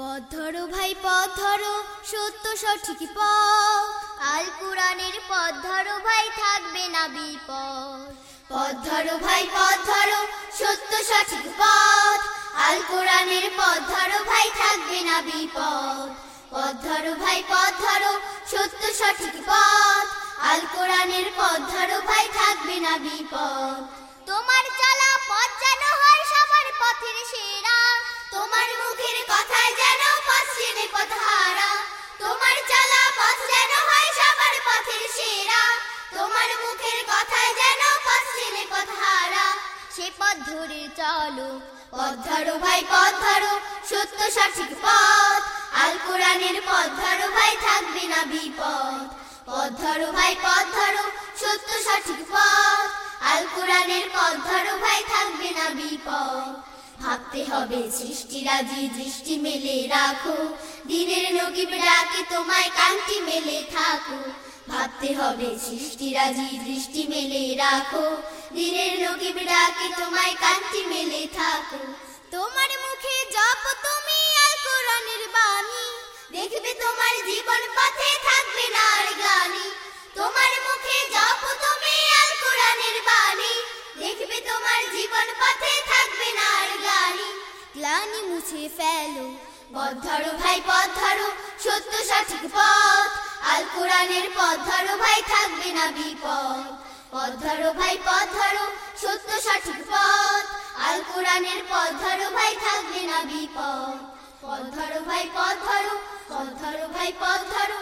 পথ ভাই পথ ধরো সত্য সঠিক পথ। আল কোরআনের পথ ভাই থাকবে না বিপদ। পথ ভাই পথ ধরো সত্য সঠিক পথ। আল কোরআনের পথ ভাই থাকবে না বিপদ। পথ ভাই পথ ধরো সত্য সঠিক পথ। আল কোরআনের পথ ধরো ভাই থাকবে না বিপদ। তোমার চলা পথ যেন হয় সবার পথের সেরা। তোমার মুখের কথায় ধরে চলো। পথ ধরো ভাই, পথ ধরো। সত্য, সঠিক পথ। আল কোরআনের পথ ধরো ভাই, থাকবে না বিপদ। পথ ধরো ভাই, পথ ধরো। সত্য, সঠিক পথ। আল কোরআনের পথ ধরো ভাই, থাকবে না বিপদ। ভাবতে হবে সৃষ্টিরাজি দৃষ্টি মেলে রাখো। দিনের নগিব ডাকে, তোমায় কান্তি মেলে থাকো। ভাবতে হবে সৃষ্টিরাজি দৃষ্টি মেলে রাখো। দিনের নগিব ডাকে, তোমায় কান্তি মেলে থাকো। তোমার মুখে জপ তুমি আল কোরআনের বাণী। দেখবে তোমার জীবন পথে থাকবে না আর তোমার মুখে জপ তুমি আল কোরআনের বাণী। দেখবে তোমার জীবন পথে থাকবে না আর গ্লানি গ্লানি মুছে ফেলো পথ ধরো ভাই পথ ধরো, সত্য সঠিক পথ। আল কোরআনের পথ ধরো ভাই, থাকবে না বিপদ। পথ ধরো ভাই, পথ ধরো সত্য সঠিক পথ। আল কোরআনের পথ ধরো ভাই, থাকবে না বিপদ। পথ ধরো ভাই, পথ ধরো পথ ধরো ভাই, পথ ধরো